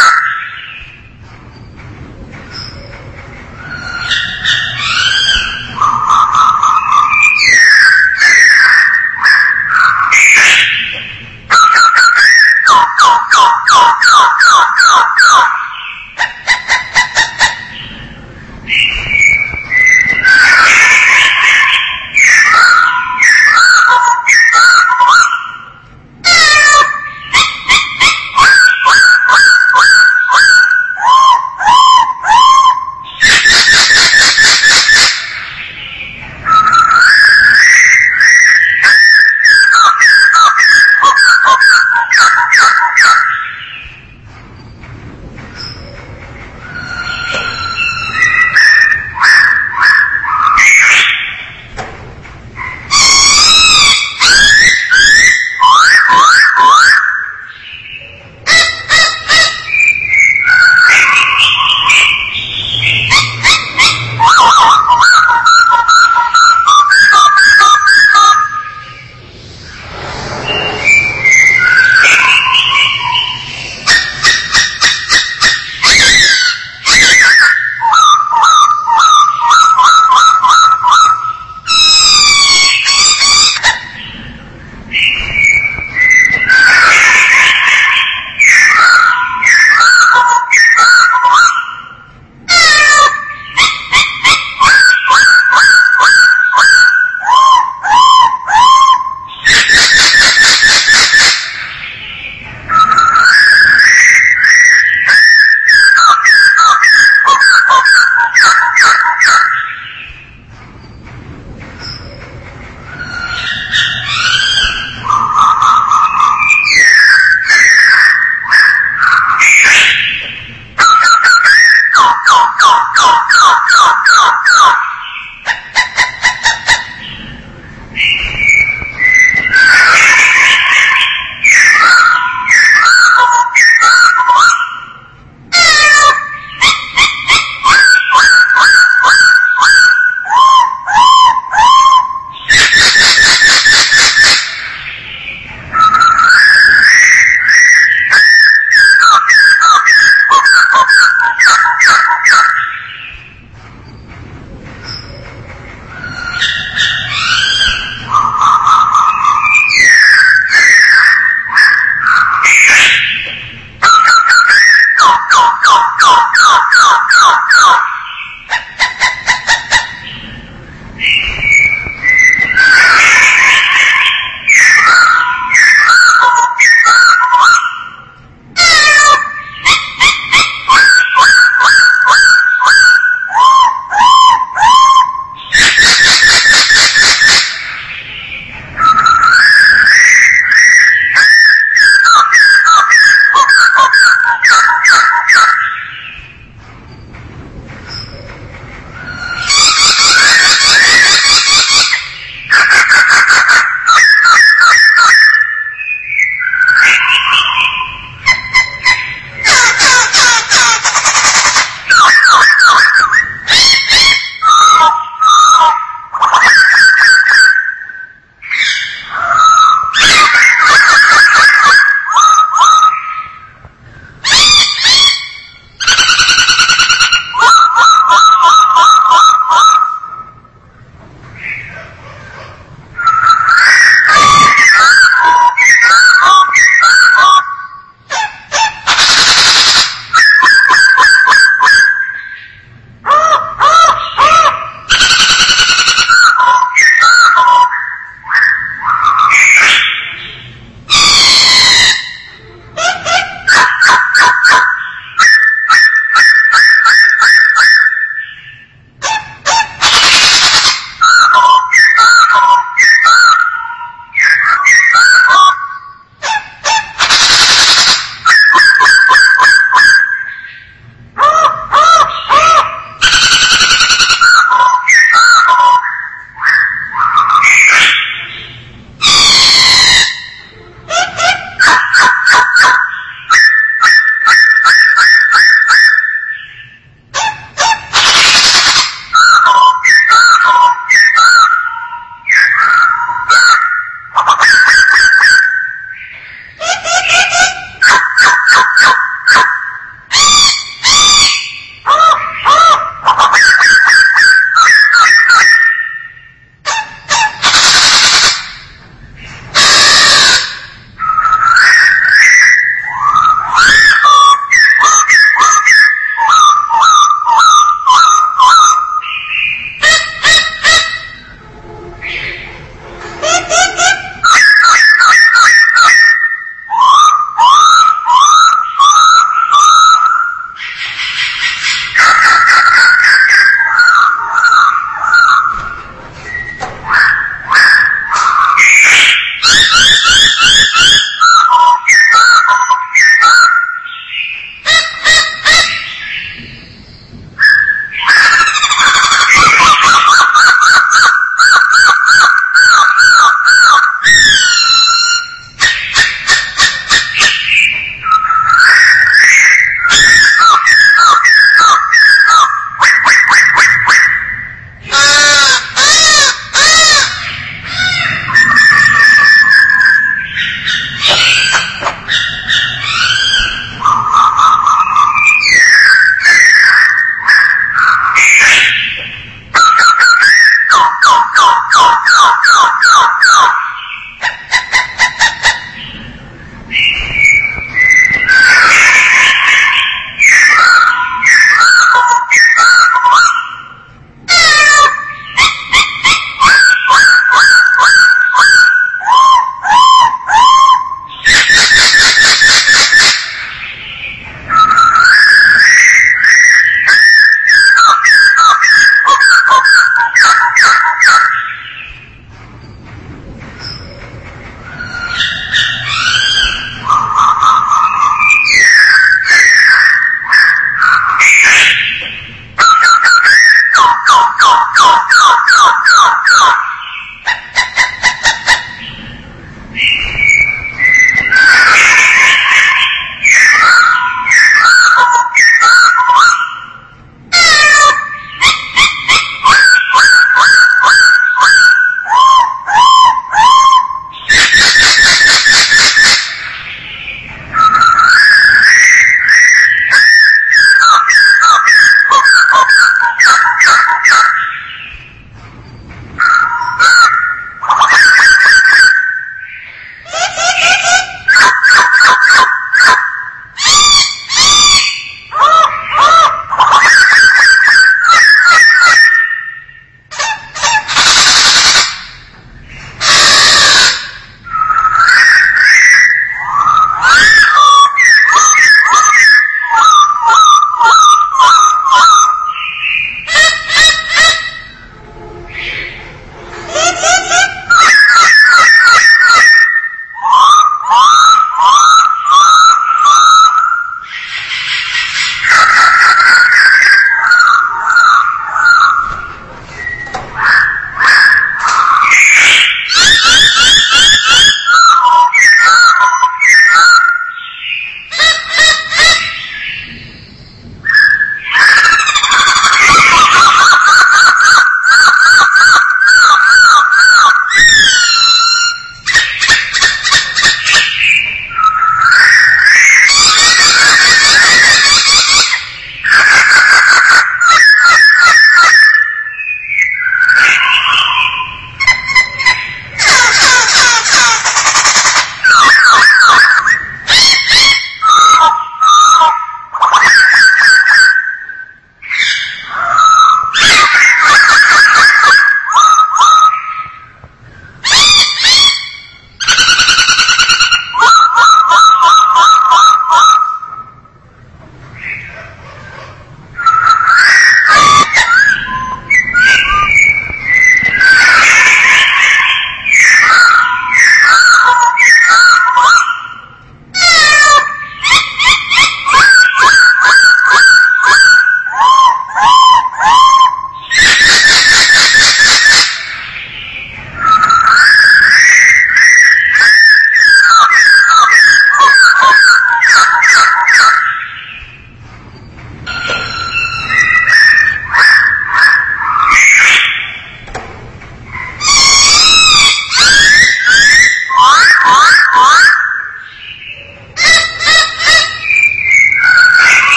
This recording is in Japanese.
あっ。scarf.